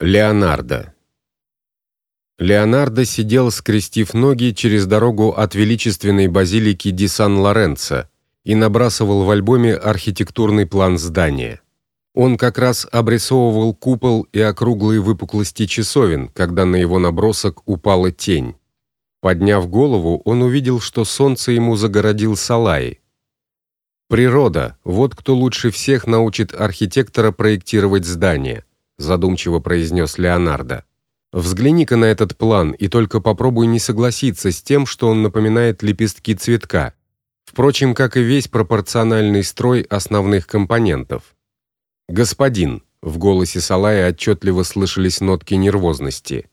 Леонардо. Леонардо сидел, скрестив ноги через дорогу от величественной базилики ди Сан-Лоренцо и набрасывал в альбоме архитектурный план здания. Он как раз обрисовывал купол и округлые выпуклости часовен, когда на его набросок упала тень. Подняв голову, он увидел, что солнце ему загородил Салай. Природа вот кто лучше всех научит архитектора проектировать здание задумчиво произнес Леонардо. Взгляни-ка на этот план и только попробуй не согласиться с тем, что он напоминает лепестки цветка. Впрочем, как и весь пропорциональный строй основных компонентов. Господин, в голосе Салая отчетливо слышались нотки нервозности.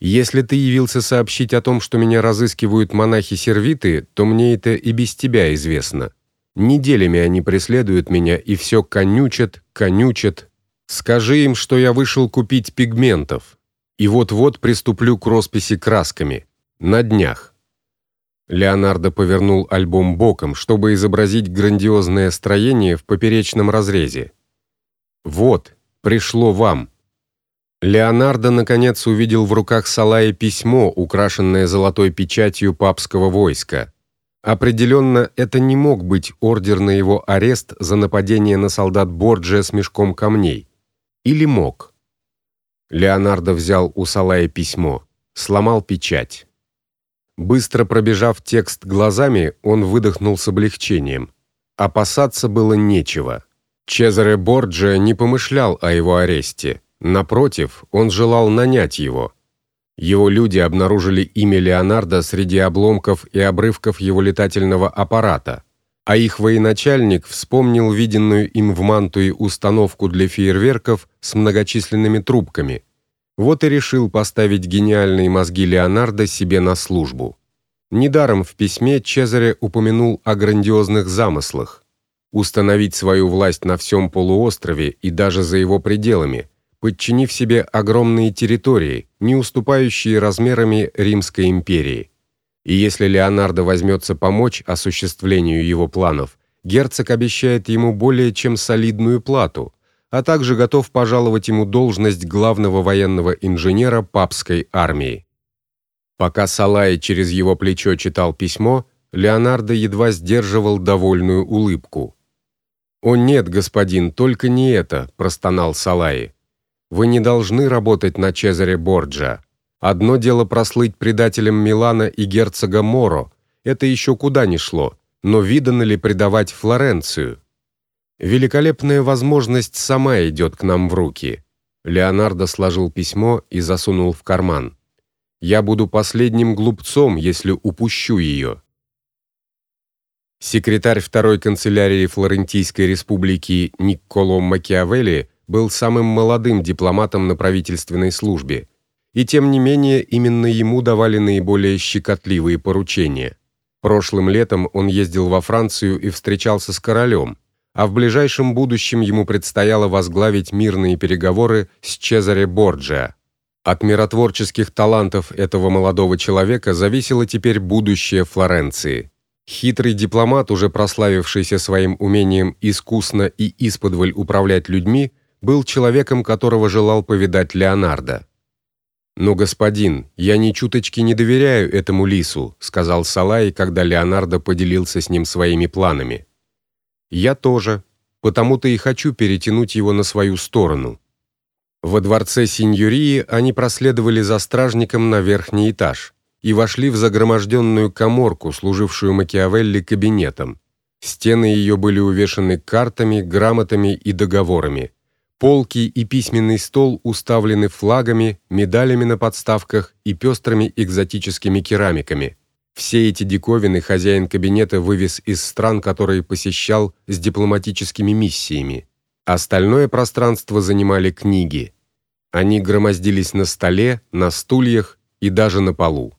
Если ты явился сообщить о том, что меня разыскивают монахи-сервиты, то мне это и без тебя известно. Неделями они преследуют меня и все конючат, конючат, Скажи им, что я вышел купить пигментов и вот-вот приступлю к росписи красками на днях. Леонардо повернул альбом боком, чтобы изобразить грандиозное строение в поперечном разрезе. Вот, пришло вам. Леонардо наконец увидел в руках Салая письмо, украшенное золотой печатью папского войска. Определенно, это не мог быть ордер на его арест за нападение на солдат Борджиа с мешком камней. Или мог? Леонардо взял у Салая письмо, сломал печать. Быстро пробежав текст глазами, он выдохнул с облегчением. Опасаться было нечего. Чезаре Борджиа не помышлял о его аресте. Напротив, он желал нанять его. Его люди обнаружили имя Леонардо среди обломков и обрывков его летательного аппарата а их военачальник вспомнил виденную им в Мантуе установку для фейерверков с многочисленными трубками. Вот и решил поставить гениальные мозги Леонардо себе на службу. Недаром в письме Чезаре упомянул о грандиозных замыслах установить свою власть на всем полуострове и даже за его пределами, подчинив себе огромные территории, не уступающие размерами Римской империи. И если Леонардо возьмется помочь осуществлению его планов, герцог обещает ему более чем солидную плату, а также готов пожаловать ему должность главного военного инженера папской армии. Пока Салай через его плечо читал письмо, Леонардо едва сдерживал довольную улыбку. "О нет, господин, только не это", простонал Салай. "Вы не должны работать на Чезаре Борджа. Одно дело прослыть предателем Милана и герцога Моро, это еще куда ни шло, но видано ли предавать Флоренцию? Великолепная возможность сама идет к нам в руки. Леонардо сложил письмо и засунул в карман. Я буду последним глупцом, если упущу ее. Секретарь второй канцелярии Флорентийской республики Никколо Макиавелли был самым молодым дипломатом на правительственной службе и тем не менее именно ему давали наиболее щекотливые поручения. Прошлым летом он ездил во Францию и встречался с королем, а в ближайшем будущем ему предстояло возглавить мирные переговоры с Чезаре Борджиа. От миротворческих талантов этого молодого человека зависело теперь будущее Флоренции. Хитрый дипломат, уже прославившийся своим умением искусно и исподволь управлять людьми, был человеком, которого желал повидать Леонардо. "Но, господин, я ни чуточки не доверяю этому лису", сказал Салай, когда Леонардо поделился с ним своими планами. "Я тоже, потому-то и хочу перетянуть его на свою сторону". Во дворце синьории они проследовали за стражником на верхний этаж и вошли в загроможденную каморку, служившую Макиавелли кабинетом. Стены ее были увешаны картами, грамотами и договорами. Полки и письменный стол уставлены флагами, медалями на подставках и пестрыми экзотическими керамиками. Все эти диковины хозяин кабинета вывез из стран, которые посещал с дипломатическими миссиями. Остальное пространство занимали книги. Они громоздились на столе, на стульях и даже на полу.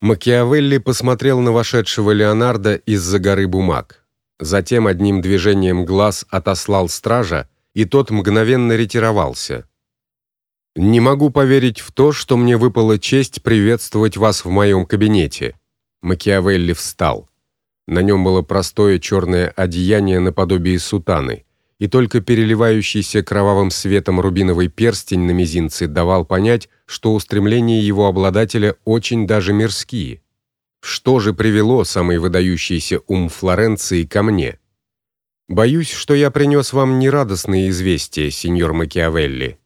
Макиавелли посмотрел на вошедшего Леонардо из-за горы бумаг. Затем одним движением глаз отослал стража, и тот мгновенно ретировался. Не могу поверить в то, что мне выпала честь приветствовать вас в моем кабинете. Макиавелли встал. На нем было простое черное одеяние наподобие сутаны, и только переливающийся кровавым светом рубиновый перстень на мизинце давал понять, что устремления его обладателя очень даже мирские. Что же привело самый выдающийся ум Флоренции ко мне? Боюсь, что я принес вам нерадостные известия, сеньор Макиавелли.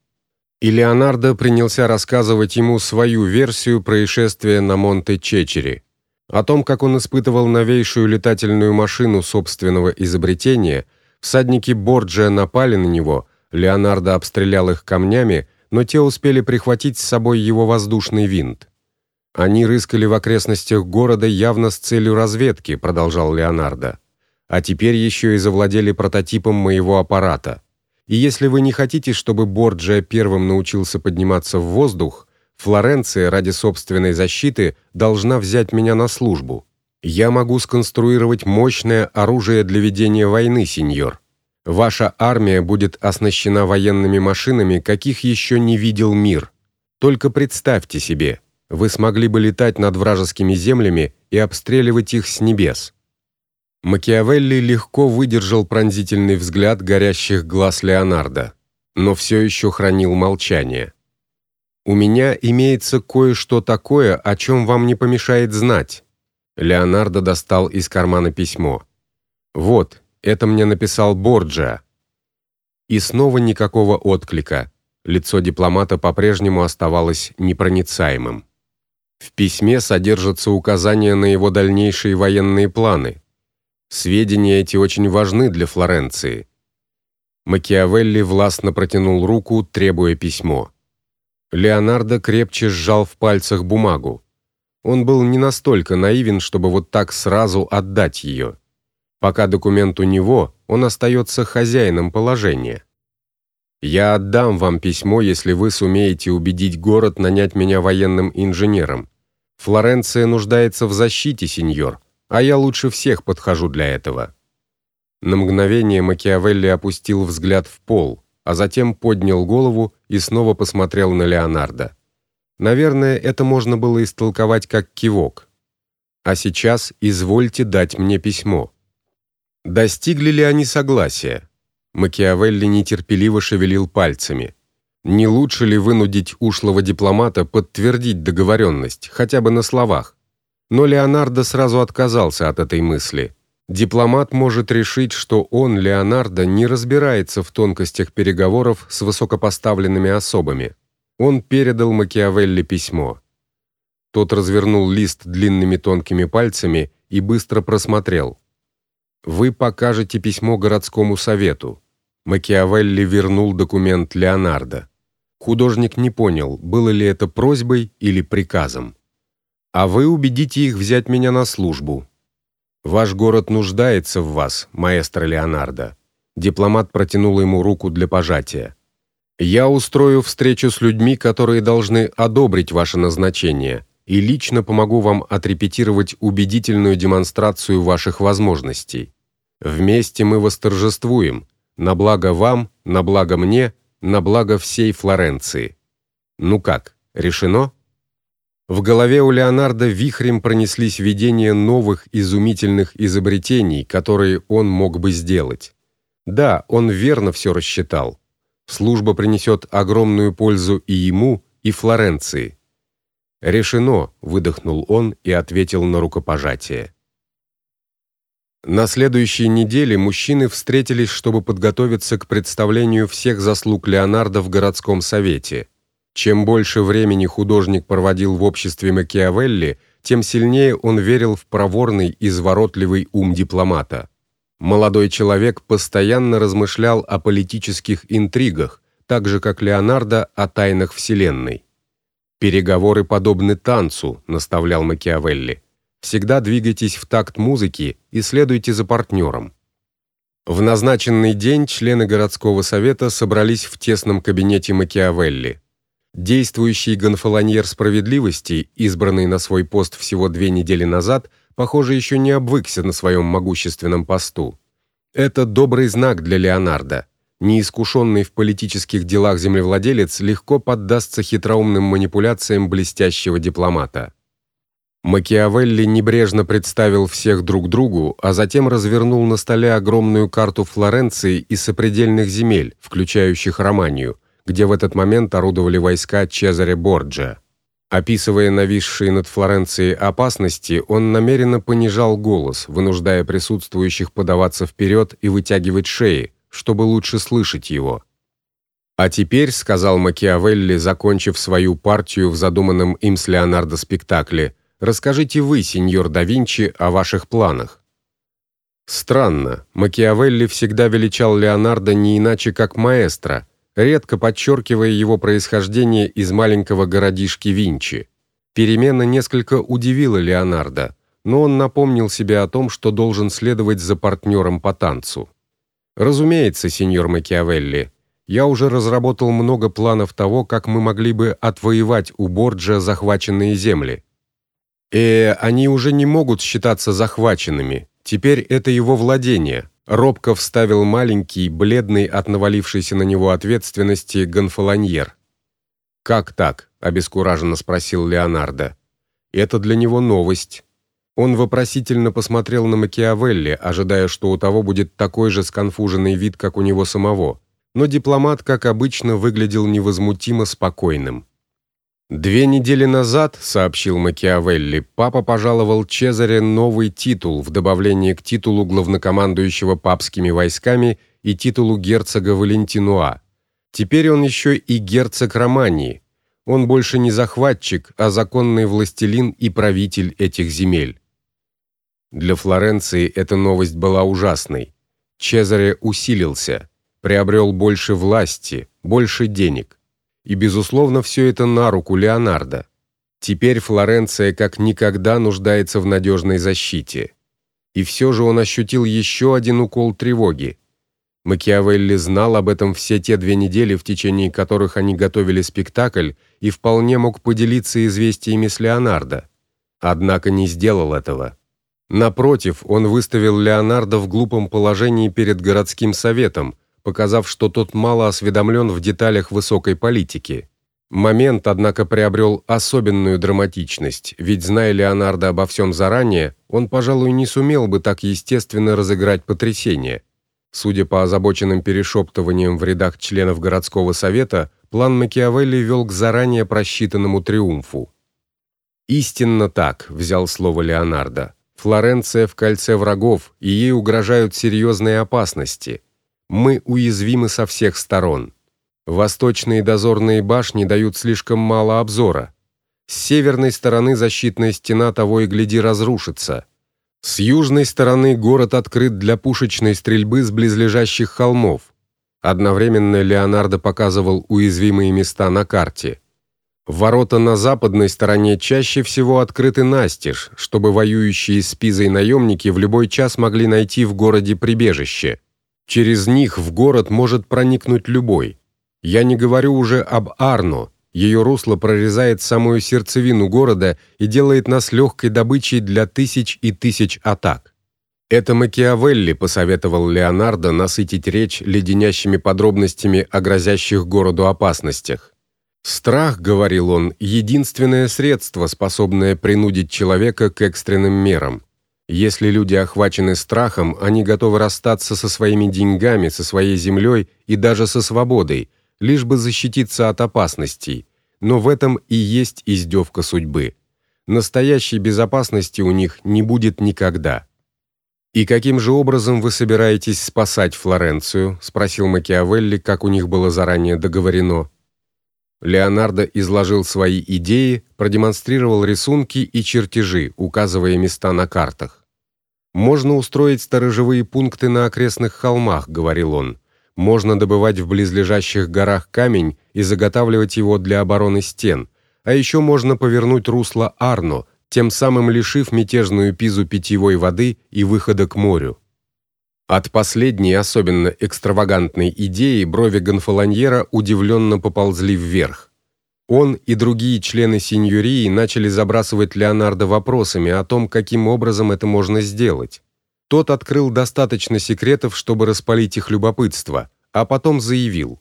И Леонардо принялся рассказывать ему свою версию происшествия на Монте-Чечери, о том, как он испытывал новейшую летательную машину собственного изобретения. Всадники Борджиа напали на него, Леонардо обстрелял их камнями, но те успели прихватить с собой его воздушный винт. Они рыскали в окрестностях города явно с целью разведки, продолжал Леонардо. А теперь еще и завладели прототипом моего аппарата. И если вы не хотите, чтобы Борджиа первым научился подниматься в воздух, Флоренция ради собственной защиты должна взять меня на службу. Я могу сконструировать мощное оружие для ведения войны, сеньор. Ваша армия будет оснащена военными машинами, каких еще не видел мир. Только представьте себе, вы смогли бы летать над вражескими землями и обстреливать их с небес. Макиавелли легко выдержал пронзительный взгляд горящих глаз Леонардо, но все еще хранил молчание. У меня имеется кое-что такое, о чем вам не помешает знать. Леонардо достал из кармана письмо. Вот, это мне написал Борджиа. И снова никакого отклика. Лицо дипломата по-прежнему оставалось непроницаемым. В письме содержатся указания на его дальнейшие военные планы. Сведения эти очень важны для Флоренции. Макиавелли властно протянул руку, требуя письмо. Леонардо крепче сжал в пальцах бумагу. Он был не настолько наивен, чтобы вот так сразу отдать ее. Пока документ у него, он остается хозяином положения. Я отдам вам письмо, если вы сумеете убедить город нанять меня военным инженером. Флоренция нуждается в защите, сеньор а я лучше всех подхожу для этого. На мгновение Макиавелли опустил взгляд в пол, а затем поднял голову и снова посмотрел на Леонардо. Наверное, это можно было истолковать как кивок. А сейчас извольте дать мне письмо. Достигли ли они согласия? Макиавелли нетерпеливо шевелил пальцами. Не лучше ли вынудить ушлого дипломата подтвердить договоренность, хотя бы на словах? Но Леонардо сразу отказался от этой мысли. Дипломат может решить, что он, Леонардо, не разбирается в тонкостях переговоров с высокопоставленными особами. Он передал Макиавелли письмо. Тот развернул лист длинными тонкими пальцами и быстро просмотрел. Вы покажете письмо городскому совету. Макиавелли вернул документ Леонардо. Художник не понял, было ли это просьбой или приказом а вы убедите их взять меня на службу. Ваш город нуждается в вас, маэстро Леонардо. Дипломат протянул ему руку для пожатия. Я устрою встречу с людьми, которые должны одобрить ваше назначение, и лично помогу вам отрепетировать убедительную демонстрацию ваших возможностей. Вместе мы восторжествуем на благо вам, на благо мне, на благо всей Флоренции. Ну как, решено? В голове у Леонардо вихрем пронеслись видения новых изумительных изобретений, которые он мог бы сделать. Да, он верно все рассчитал. Служба принесет огромную пользу и ему, и Флоренции. Решено, выдохнул он и ответил на рукопожатие. На следующей неделе мужчины встретились, чтобы подготовиться к представлению всех заслуг Леонардо в городском совете. Чем больше времени художник проводил в обществе Макиавелли, тем сильнее он верил в проворный и изворотливый ум дипломата. Молодой человек постоянно размышлял о политических интригах, так же как Леонардо о тайнах вселенной. Переговоры подобны танцу, наставлял Макиавелли. Всегда двигайтесь в такт музыки и следуйте за партнером. В назначенный день члены городского совета собрались в тесном кабинете Макиавелли. Действующий гонфолоньер справедливости, избранный на свой пост всего две недели назад, похоже, еще не обвыкся на своем могущественном посту. Это добрый знак для Леонардо. Неискушенный в политических делах землевладелец легко поддастся хитроумным манипуляциям блестящего дипломата. Макиавелли небрежно представил всех друг другу, а затем развернул на столе огромную карту Флоренции и сопредельных земель, включающих Романию, где в этот момент орудовали войска Чезаре Борджиа. Описывая нависшие над Флоренцией опасности, он намеренно понижал голос, вынуждая присутствующих подаваться вперед и вытягивать шеи, чтобы лучше слышать его. А теперь, сказал Макиавелли, закончив свою партию в задуманном им с Леонардо спектакле, расскажите вы, сеньор да Винчи, о ваших планах. Странно, Макиавелли всегда величал Леонардо не иначе как маэстро, редко подчеркивая его происхождение из маленького городишки Винчи. Перемена несколько удивила Леонардо, но он напомнил себе о том, что должен следовать за партнером по танцу. Разумеется, сеньор Макиавелли, я уже разработал много планов того, как мы могли бы отвоевать у Борджа захваченные земли. Э, они уже не могут считаться захваченными. Теперь это его владение. Робко вставил маленький, бледный от навалившейся на него ответственности гонфолоньер. Как так? обескураженно спросил Леонардо. Это для него новость. Он вопросительно посмотрел на Макиавелли, ожидая, что у того будет такой же сконфуженный вид, как у него самого но дипломат, как обычно, выглядел невозмутимо спокойным. Две недели назад, сообщил Макиавелли, папа пожаловал Чезаре новый титул в добавление к титулу главнокомандующего папскими войсками и титулу герцога Валентинуа. Теперь он еще и герцог Романии. Он больше не захватчик, а законный властелин и правитель этих земель. Для Флоренции эта новость была ужасной. Чезаре усилился приобрел больше власти, больше денег. И безусловно, все это на руку Леонардо. Теперь Флоренция как никогда нуждается в надежной защите. И все же он ощутил еще один укол тревоги. Макиавелли знал об этом все те две недели, в течение которых они готовили спектакль, и вполне мог поделиться известиями с Леонардо. Однако не сделал этого. Напротив, он выставил Леонардо в глупом положении перед городским советом, показав, что тот мало осведомлен в деталях высокой политики. Момент, однако, приобрел особенную драматичность, ведь зная Леонардо обо всем заранее, он, пожалуй, не сумел бы так естественно разыграть потрясение. Судя по озабоченным перешептываниям в рядах членов городского совета, план Макиавелли вел к заранее просчитанному триумфу. Истинно так, взял слово Леонардо. Флоренция в кольце врагов, и ей угрожают серьезные опасности мы уязвимы со всех сторон. Восточные дозорные башни дают слишком мало обзора. С северной стороны защитная стена того и гляди разрушится. С южной стороны город открыт для пушечной стрельбы с близлежащих холмов. Одновременно Леонардо показывал уязвимые места на карте. Ворота на западной стороне чаще всего открыты настежь, чтобы воюющие с Пизой наемники в любой час могли найти в городе прибежище. Через них в город может проникнуть любой. Я не говорю уже об Арно. Ее русло прорезает самую сердцевину города и делает нас легкой добычей для тысяч и тысяч атак. Это Макиавелли посоветовал Леонардо насытить речь леденящими подробностями о грозящих городу опасностях. Страх, говорил он, единственное средство, способное принудить человека к экстренным мерам. Если люди охвачены страхом, они готовы расстаться со своими деньгами, со своей землей и даже со свободой, лишь бы защититься от опасностей. Но в этом и есть издевка судьбы. Настоящей безопасности у них не будет никогда. И каким же образом вы собираетесь спасать Флоренцию, спросил Макиавелли, как у них было заранее договорено. Леонардо изложил свои идеи, продемонстрировал рисунки и чертежи, указывая места на картах. Можно устроить сторожевые пункты на окрестных холмах, говорил он. Можно добывать в близлежащих горах камень и заготавливать его для обороны стен. А еще можно повернуть русло Арно, тем самым лишив мятежную Пизу питьевой воды и выхода к морю. От последней особенно экстравагантной идеи брови Гонфолоньера удивленно поползли вверх. Он и другие члены сеньории начали забрасывать Леонардо вопросами о том, каким образом это можно сделать. Тот открыл достаточно секретов, чтобы распалить их любопытство, а потом заявил: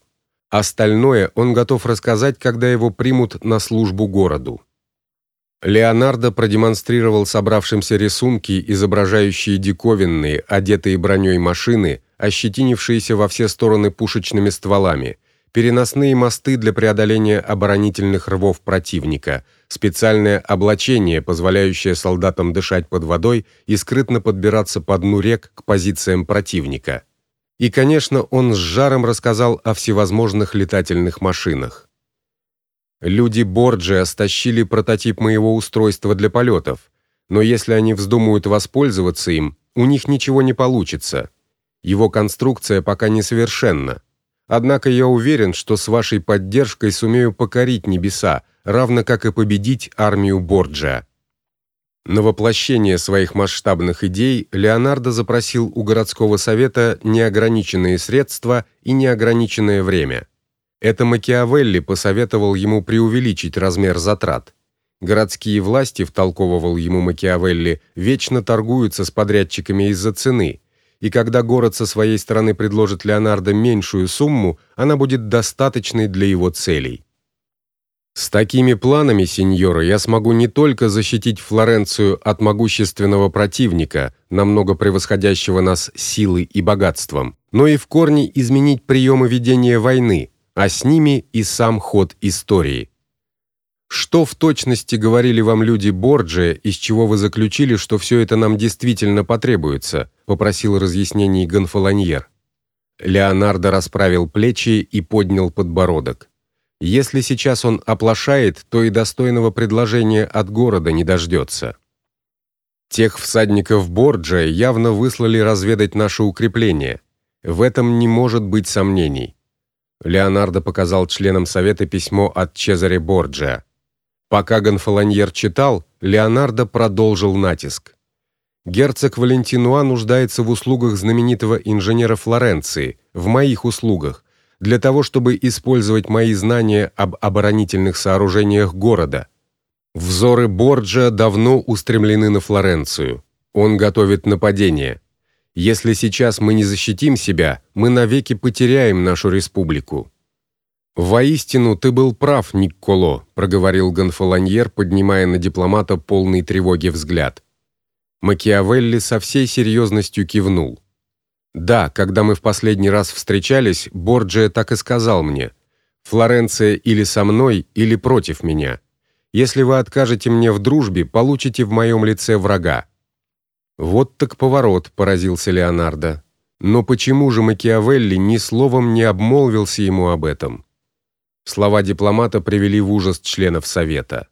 "Остальное он готов рассказать, когда его примут на службу городу". Леонардо продемонстрировал собравшимся рисунки, изображающие диковинные, одетые броней машины, ощетинившиеся во все стороны пушечными стволами, переносные мосты для преодоления оборонительных рвов противника, специальное облачение, позволяющее солдатам дышать под водой и скрытно подбираться по дну рек к позициям противника. И, конечно, он с жаром рассказал о всевозможных летательных машинах. Люди Борджиа стащили прототип моего устройства для полетов, но если они вздумают воспользоваться им, у них ничего не получится. Его конструкция пока несовершенна. Однако я уверен, что с вашей поддержкой сумею покорить небеса, равно как и победить армию Борджиа. На воплощение своих масштабных идей Леонардо запросил у городского совета неограниченные средства и неограниченное время. Это Макиавелли посоветовал ему преувеличить размер затрат. Городские власти, втолковывал ему Макиавелли, вечно торгуются с подрядчиками из-за цены, и когда город со своей стороны предложит Леонардо меньшую сумму, она будет достаточной для его целей. С такими планами, сеньоры, я смогу не только защитить Флоренцию от могущественного противника, намного превосходящего нас силой и богатством, но и в корне изменить приемы ведения войны, а с ними и сам ход истории. Что в точности говорили вам люди Борджия, из чего вы заключили, что все это нам действительно потребуется? попросил разъяснений Гонфолоньер. Леонардо расправил плечи и поднял подбородок. Если сейчас он оплошает, то и достойного предложения от города не дождется. Тех всадников Борджия явно выслали разведать наши укрепления. В этом не может быть сомнений. Леонардо показал членам совета письмо от Чезаре Борджиа. Пока Гонфолоньер читал, Леонардо продолжил натиск. Герцог Валентинуа нуждается в услугах знаменитого инженера Флоренции, в моих услугах, для того, чтобы использовать мои знания об оборонительных сооружениях города. Взоры Борджиа давно устремлены на Флоренцию. Он готовит нападение. Если сейчас мы не защитим себя, мы навеки потеряем нашу республику. Воистину ты был прав, Никколо, проговорил Гонфолоньер, поднимая на дипломата полный тревоги взгляд. Макиавелли со всей серьезностью кивнул. Да, когда мы в последний раз встречались, Борджиа так и сказал мне: Флоренция или со мной, или против меня. Если вы откажете мне в дружбе, получите в моем лице врага. Вот так поворот, поразился Леонардо. Но почему же Макиавелли ни словом не обмолвился ему об этом? Слова дипломата привели в ужас членов совета.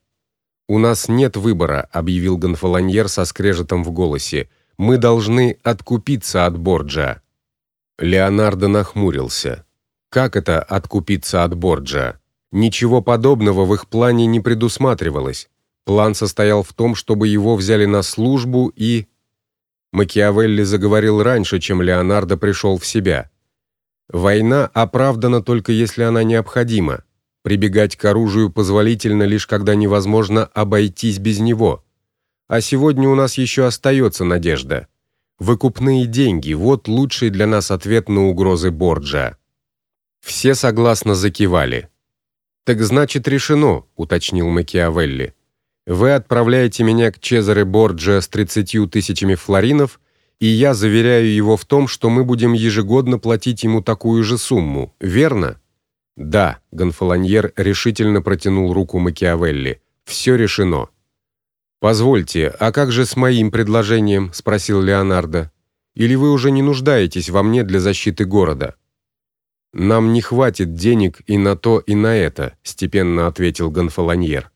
У нас нет выбора, объявил Гонфолоньер со скрежетом в голосе. Мы должны откупиться от Борджа. Леонардо нахмурился. Как это откупиться от Борджа? Ничего подобного в их плане не предусматривалось. План состоял в том, чтобы его взяли на службу и Макиавелли заговорил раньше, чем Леонардо пришел в себя. Война оправдана только если она необходима. Прибегать к оружию позволительно лишь когда невозможно обойтись без него. А сегодня у нас еще остается надежда. Выкупные деньги вот лучший для нас ответ на угрозы Борджа. Все согласно закивали. Так значит, решено, уточнил Макиавелли. Вы отправляете меня к Чезаре Борджиа с 30 тысячами флоринов, и я заверяю его в том, что мы будем ежегодно платить ему такую же сумму. Верно? Да, Гонфолоньер решительно протянул руку Макиавелли. Все решено. Позвольте, а как же с моим предложением, спросил Леонардо. Или вы уже не нуждаетесь во мне для защиты города? Нам не хватит денег и на то, и на это, степенно ответил Гонфолоньер.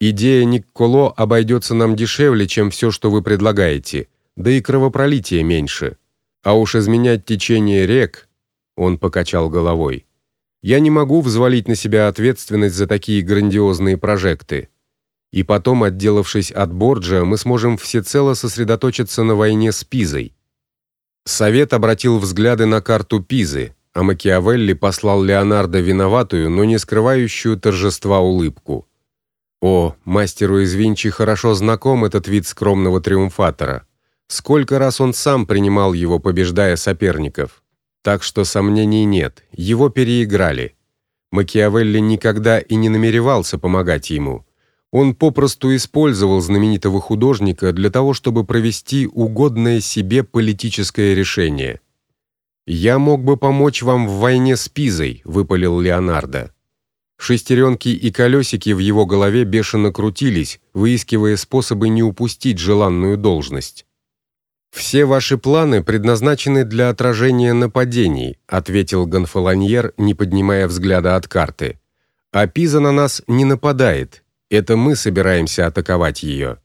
Идея Никколо обойдется нам дешевле, чем все, что вы предлагаете, да и кровопролития меньше. А уж изменять течение рек, он покачал головой. Я не могу взвалить на себя ответственность за такие грандиозные прожекты. И потом, отделавшись от Борджа, мы сможем всецело сосредоточиться на войне с Пизой. Совет обратил взгляды на карту Пизы, а Макиавелли послал Леонардо виноватую, но не скрывающую торжества улыбку. О, мастеру из Винчи хорошо знаком этот вид скромного триумфатора. Сколько раз он сам принимал его, побеждая соперников. Так что сомнений нет, его переиграли. Макиавелли никогда и не намеревался помогать ему. Он попросту использовал знаменитого художника для того, чтобы провести угодное себе политическое решение. Я мог бы помочь вам в войне с Пизой, выпалил Леонардо. Шестеренки и колесики в его голове бешено крутились, выискивая способы не упустить желанную должность. Все ваши планы предназначены для отражения нападений, ответил Гонфолоньер, не поднимая взгляда от карты. А Пиза на нас не нападает. Это мы собираемся атаковать ее.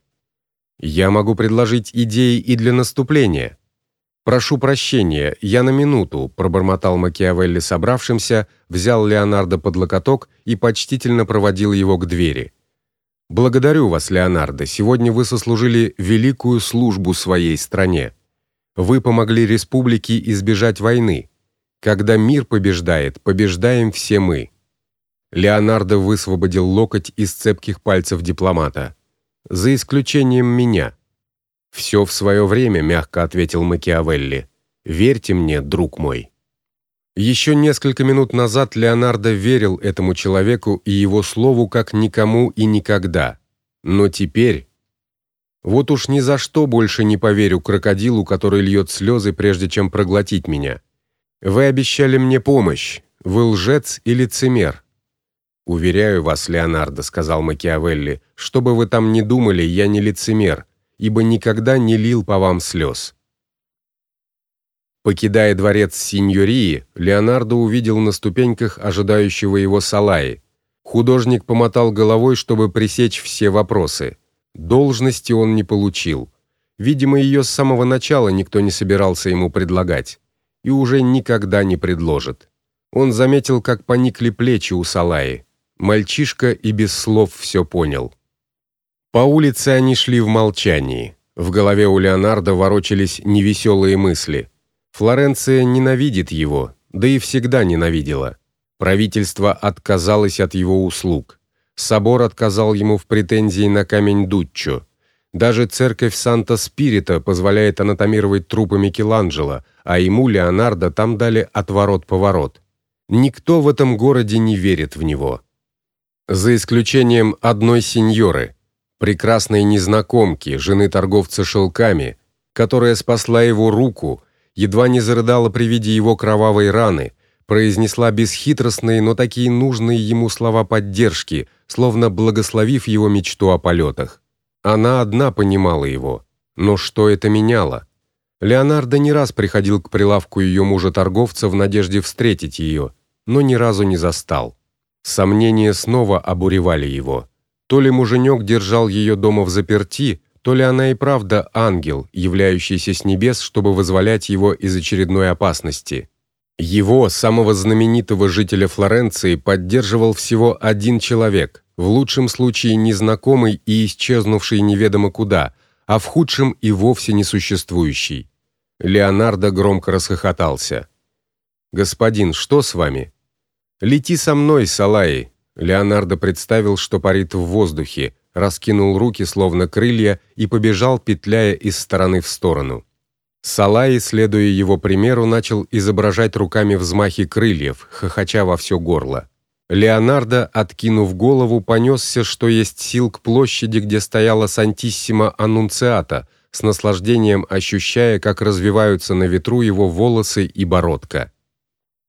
Я могу предложить идеи и для наступления. Прошу прощения, я на минуту, пробормотал Макиавелли собравшимся, взял Леонардо под локоток и почтительно проводил его к двери. Благодарю вас, Леонардо. Сегодня вы сослужили великую службу своей стране. Вы помогли республике избежать войны. Когда мир побеждает, побеждаем все мы. Леонардо высвободил локоть из цепких пальцев дипломата. За исключением меня. «Все в свое время, мягко ответил Макиавелли. Верьте мне, друг мой. Еще несколько минут назад Леонардо верил этому человеку и его слову как никому и никогда. Но теперь вот уж ни за что больше не поверю крокодилу, который льет слезы, прежде чем проглотить меня. Вы обещали мне помощь. Вы лжец и лицемер. Уверяю вас, Леонардо, сказал Макиавелли, что бы вы там ни думали, я не лицемер ибо никогда не лил по вам слез. Покидая дворец синьории, Леонардо увидел на ступеньках ожидающего его Салаи. Художник помотал головой, чтобы пресечь все вопросы. Должности он не получил. Видимо, ее с самого начала никто не собирался ему предлагать и уже никогда не предложит. Он заметил, как поникли плечи у Салаи. Мальчишка и без слов все понял. По улице они шли в молчании. В голове у Леонардо ворочались невеселые мысли. Флоренция ненавидит его, да и всегда ненавидела. Правительство отказалось от его услуг. Собор отказал ему в претензии на камень Дуччо. Даже церковь Санта-Спирита позволяет анатомировать трупы Микеланджело, а ему Леонардо там дали отворот-поворот. Никто в этом городе не верит в него. За исключением одной сеньоры – прекрасной незнакомки, жены торговца шелками, которая спасла его руку, едва не зарыдала при виде его кровавой раны, произнесла бесхитростные, но такие нужные ему слова поддержки, словно благословив его мечту о полетах. Она одна понимала его, но что это меняло? Леонардо не раз приходил к прилавку ее мужа-торговца в надежде встретить ее, но ни разу не застал. Сомнения снова обуревали его. То ли муженек держал ее дома в заперти, то ли она и правда ангел, являющийся с небес, чтобы вызволять его из очередной опасности. Его, самого знаменитого жителя Флоренции, поддерживал всего один человек, в лучшем случае незнакомый и исчезнувший неведомо куда, а в худшем и вовсе несуществующий. Леонардо громко расхохотался. Господин, что с вами? Лети со мной, Салаи, Леонардо представил, что парит в воздухе, раскинул руки словно крылья и побежал, петляя из стороны в сторону. Салай, следуя его примеру, начал изображать руками взмахи крыльев, хохоча во все горло. Леонардо, откинув голову, понесся, что есть сил к площади, где стояла Сантиссима Аннунциата, с наслаждением ощущая, как развиваются на ветру его волосы и бородка.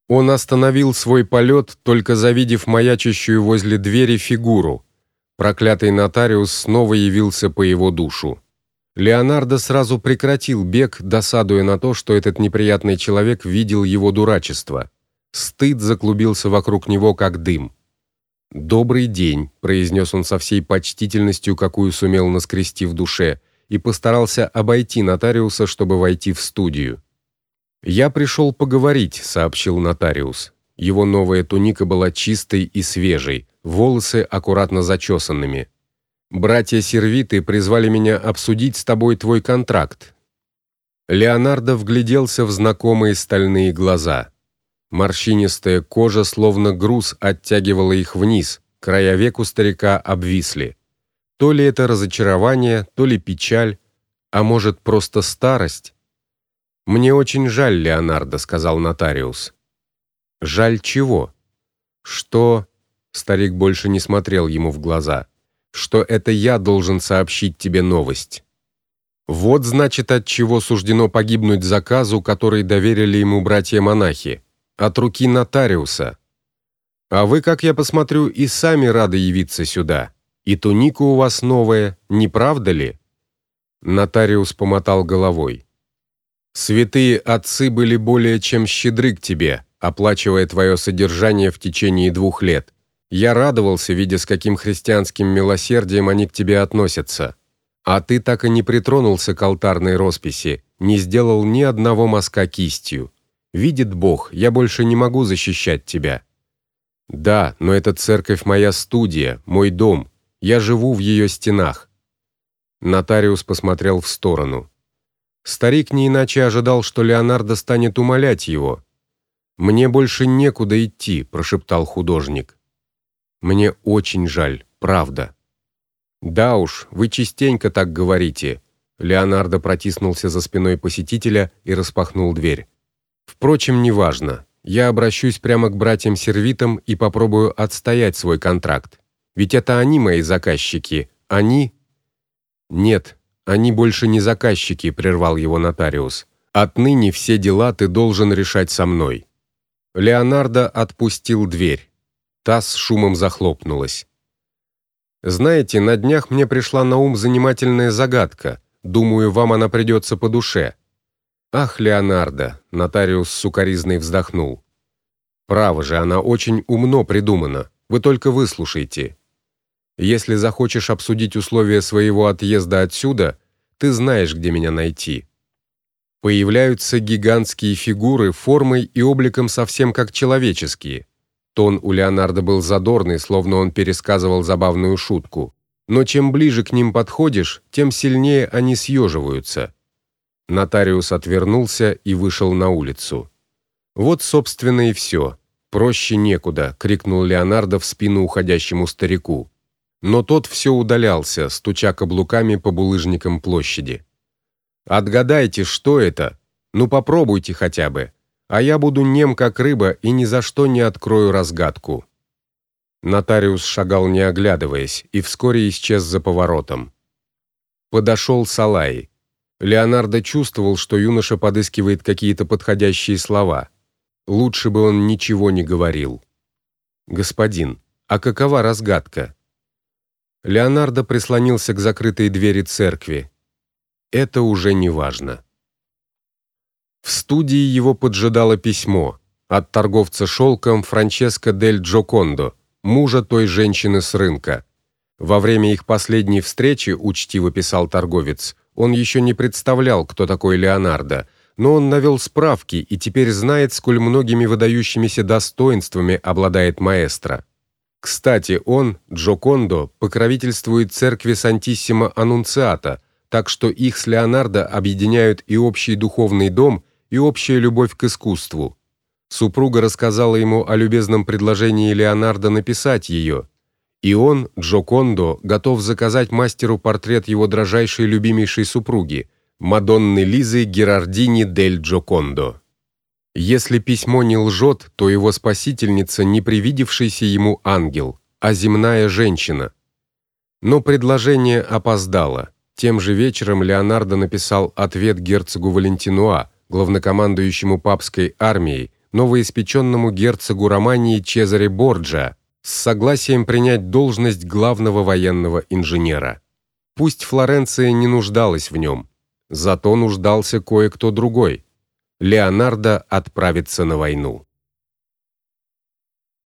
Он остановил свой полет, только завидев маячащую возле двери фигуру. Проклятый нотариус снова явился по его душу. Леонардо сразу прекратил бег, досадуя на то, что этот неприятный человек видел его дурачество. Стыд заклубился вокруг него как дым. "Добрый день", произнес он со всей почтительностью, какую сумел наскрести в душе, и постарался обойти нотариуса, чтобы войти в студию. Я пришел поговорить, сообщил нотариус. Его новая туника была чистой и свежей, волосы аккуратно зачесанными. Братья Сервиты призвали меня обсудить с тобой твой контракт. Леонардо вгляделся в знакомые стальные глаза. Морщинистая кожа словно груз оттягивала их вниз, края век у старика обвисли. То ли это разочарование, то ли печаль, а может, просто старость. Мне очень жаль, Леонардо, сказал нотариус. Жаль чего? Что? Старик больше не смотрел ему в глаза. что это я должен сообщить тебе новость. Вот значит, от чего суждено погибнуть заказу, который доверили ему братья-монахи, от руки нотариуса. А вы, как я посмотрю, и сами рады явиться сюда. И туника у вас новая, не правда ли? Нотариус помотал головой. Святые отцы были более чем щедры к тебе, оплачивая твое содержание в течение двух лет. Я радовался, видя, с каким христианским милосердием они к тебе относятся. А ты так и не притронулся к алтарной росписи, не сделал ни одного мазка кистью. Видит Бог, я больше не могу защищать тебя. Да, но эта церковь моя студия, мой дом. Я живу в ее стенах. Нотариус посмотрел в сторону. Старик не иначе ожидал, что Леонардо станет умолять его. Мне больше некуда идти, прошептал художник. Мне очень жаль, правда. Да уж, вы частенько так говорите. Леонардо протиснулся за спиной посетителя и распахнул дверь. Впрочем, неважно. Я обращусь прямо к братьям-сервитам и попробую отстоять свой контракт. Ведь это они мои заказчики. Они Нет, они больше не заказчики, прервал его нотариус. Отныне все дела ты должен решать со мной. Леонардо отпустил дверь. Та с шумом захлопнулась. Знаете, на днях мне пришла на ум занимательная загадка. Думаю, вам она придется по душе. Ах, Леонардо, нотариус сукаризный вздохнул. Право же, она очень умно придумана. Вы только выслушайте. Если захочешь обсудить условия своего отъезда отсюда, ты знаешь, где меня найти. Появляются гигантские фигуры формой и обликом совсем как человеческие. Тон у Леонардо был задорный, словно он пересказывал забавную шутку. Но чем ближе к ним подходишь, тем сильнее они съеживаются. Нотариус отвернулся и вышел на улицу. Вот, собственно, и все. Проще некуда, крикнул Леонардо в спину уходящему старику. Но тот все удалялся, стуча каблуками по булыжникам площади. Отгадайте, что это? Ну попробуйте хотя бы а я буду нем как рыба и ни за что не открою разгадку. Нотариус шагал не оглядываясь и вскоре исчез за поворотом. Подошел Салай. Леонардо чувствовал, что юноша подыскивает какие-то подходящие слова. Лучше бы он ничего не говорил. Господин, а какова разгадка? Леонардо прислонился к закрытой двери церкви. Это уже не важно. В студии его поджидало письмо от торговца шелком Франческо дель Джокондо, мужа той женщины с рынка. Во время их последней встречи, учтиво писал торговец, он еще не представлял, кто такой Леонардо, но он навел справки и теперь знает, сколь многими выдающимися достоинствами обладает маэстро. Кстати, он, Джокондо, покровительствует церкви Сантиссимо Аннунциата, так что их с Леонардо объединяют и общий духовный дом, и общая любовь к искусству. Супруга рассказала ему о любезном предложении Леонардо написать ее, и он, Джокондо, готов заказать мастеру портрет его дрожайшей любимейшей супруги, Мадонны Лизы Герардини дель Джокондо. Если письмо не лжет, то его спасительница не привидевшийся ему ангел, а земная женщина. Но предложение опоздало. Тем же вечером Леонардо написал ответ герцогу Валентинуа, главнокомандующему папской армией, новоиспеченному герцогу Романии Чезаре Борджа с согласием принять должность главного военного инженера. Пусть Флоренция не нуждалась в нем, зато нуждался кое-кто другой. Леонардо отправится на войну.